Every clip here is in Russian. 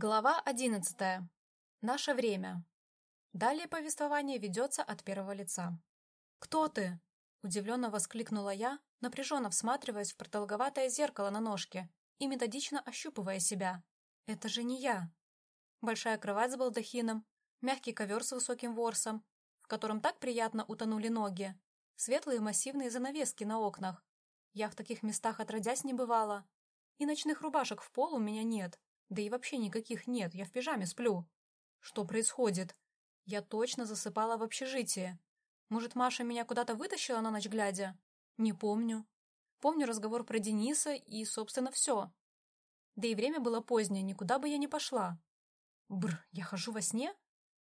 Глава одиннадцатая. Наше время. Далее повествование ведется от первого лица. «Кто ты?» – удивленно воскликнула я, напряженно всматриваясь в продолговатое зеркало на ножке и методично ощупывая себя. «Это же не я!» Большая кровать с балдахином, мягкий ковер с высоким ворсом, в котором так приятно утонули ноги, светлые массивные занавески на окнах. Я в таких местах отродясь не бывала. И ночных рубашек в пол у меня нет, да и вообще никаких нет, я в пижаме сплю. Что происходит? Я точно засыпала в общежитии. Может, Маша меня куда-то вытащила на ночь глядя? Не помню. Помню разговор про Дениса и, собственно, все. Да и время было позднее, никуда бы я не пошла. Бр, я хожу во сне?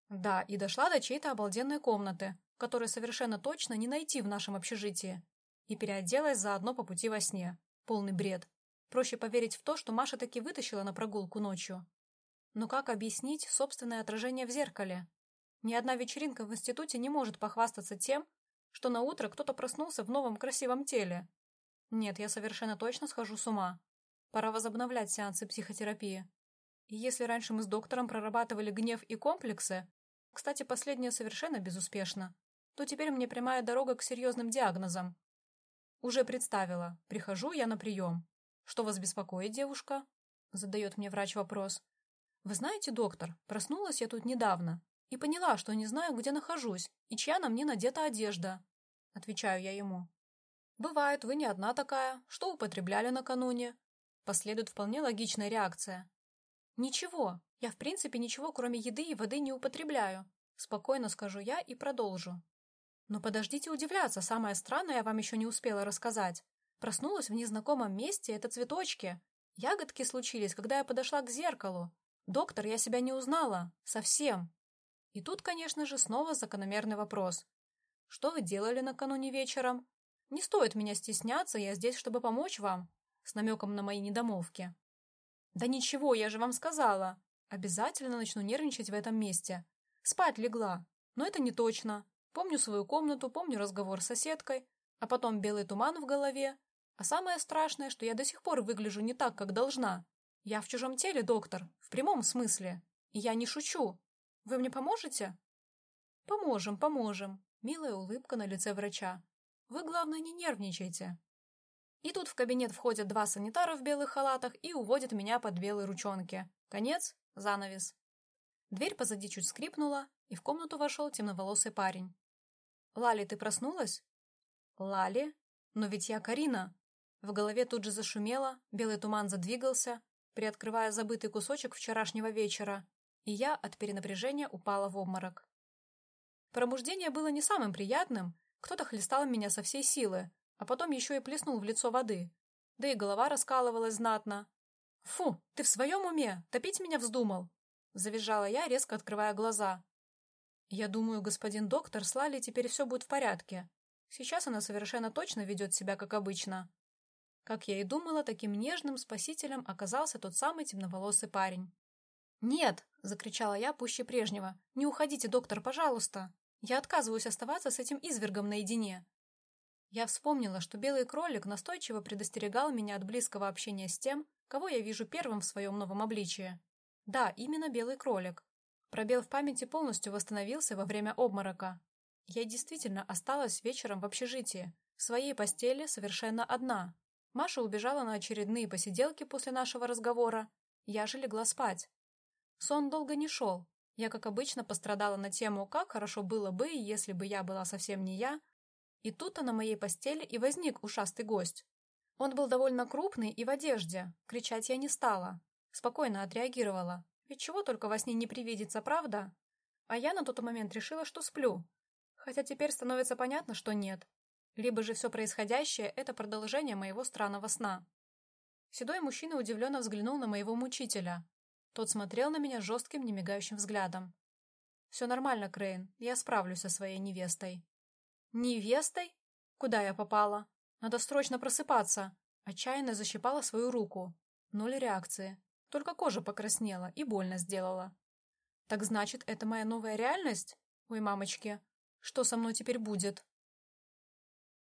Да, и дошла до чьей-то обалденной комнаты, которую совершенно точно не найти в нашем общежитии. И переоделась заодно по пути во сне. Полный бред. Проще поверить в то, что Маша таки вытащила на прогулку ночью. Но как объяснить собственное отражение в зеркале? Ни одна вечеринка в институте не может похвастаться тем, что на утро кто-то проснулся в новом красивом теле. Нет, я совершенно точно схожу с ума. Пора возобновлять сеансы психотерапии. И если раньше мы с доктором прорабатывали гнев и комплексы, кстати, последнее совершенно безуспешно, то теперь мне прямая дорога к серьезным диагнозам. Уже представила, прихожу я на прием. «Что вас беспокоит, девушка?» — задает мне врач вопрос. «Вы знаете, доктор, проснулась я тут недавно и поняла, что не знаю, где нахожусь и чья на мне надета одежда», — отвечаю я ему. «Бывает, вы не одна такая. Что употребляли накануне?» Последует вполне логичная реакция. «Ничего. Я, в принципе, ничего, кроме еды и воды, не употребляю. Спокойно скажу я и продолжу. Но подождите удивляться, самое странное я вам еще не успела рассказать. Проснулась в незнакомом месте, это цветочки. Ягодки случились, когда я подошла к зеркалу. Доктор, я себя не узнала. Совсем. И тут, конечно же, снова закономерный вопрос. Что вы делали накануне вечером? Не стоит меня стесняться, я здесь, чтобы помочь вам. С намеком на мои недомовки. Да ничего, я же вам сказала. Обязательно начну нервничать в этом месте. Спать легла. Но это не точно. Помню свою комнату, помню разговор с соседкой, а потом белый туман в голове, а самое страшное, что я до сих пор выгляжу не так, как должна. Я в чужом теле, доктор, в прямом смысле. И я не шучу. Вы мне поможете? Поможем, поможем. Милая улыбка на лице врача. Вы, главное, не нервничайте. И тут в кабинет входят два санитара в белых халатах и уводят меня под белые ручонки. Конец, занавес. Дверь позади чуть скрипнула, и в комнату вошел темноволосый парень. «Лали, ты проснулась?» «Лали? Но ведь я Карина!» В голове тут же зашумело, белый туман задвигался, приоткрывая забытый кусочек вчерашнего вечера, и я от перенапряжения упала в обморок. Пробуждение было не самым приятным, кто-то хлестал меня со всей силы, а потом еще и плеснул в лицо воды, да и голова раскалывалась знатно. «Фу, ты в своем уме? Топить меня вздумал?» Завизжала я, резко открывая глаза. «Я думаю, господин доктор, с Лали теперь все будет в порядке. Сейчас она совершенно точно ведет себя как обычно. Как я и думала, таким нежным спасителем оказался тот самый темноволосый парень. «Нет!» — закричала я пуще прежнего. «Не уходите, доктор, пожалуйста! Я отказываюсь оставаться с этим извергом наедине!» Я вспомнила, что белый кролик настойчиво предостерегал меня от близкого общения с тем, кого я вижу первым в своем новом обличии. Да, именно белый кролик. Пробел в памяти полностью восстановился во время обморока. Я действительно осталась вечером в общежитии, в своей постели совершенно одна, Маша убежала на очередные посиделки после нашего разговора. Я же легла спать. Сон долго не шел. Я, как обычно, пострадала на тему, как хорошо было бы, если бы я была совсем не я. И тут-то на моей постели и возник ушастый гость. Он был довольно крупный и в одежде. Кричать я не стала. Спокойно отреагировала. Ведь чего только во сне не привидится, правда? А я на тот момент решила, что сплю. Хотя теперь становится понятно, что нет. Либо же все происходящее — это продолжение моего странного сна. Седой мужчина удивленно взглянул на моего мучителя. Тот смотрел на меня жестким, немигающим взглядом. «Все нормально, Крейн, я справлюсь со своей невестой». «Невестой? Куда я попала? Надо срочно просыпаться!» Отчаянно защипала свою руку. Ноль реакции. Только кожа покраснела и больно сделала. «Так значит, это моя новая реальность? Ой, мамочки, что со мной теперь будет?»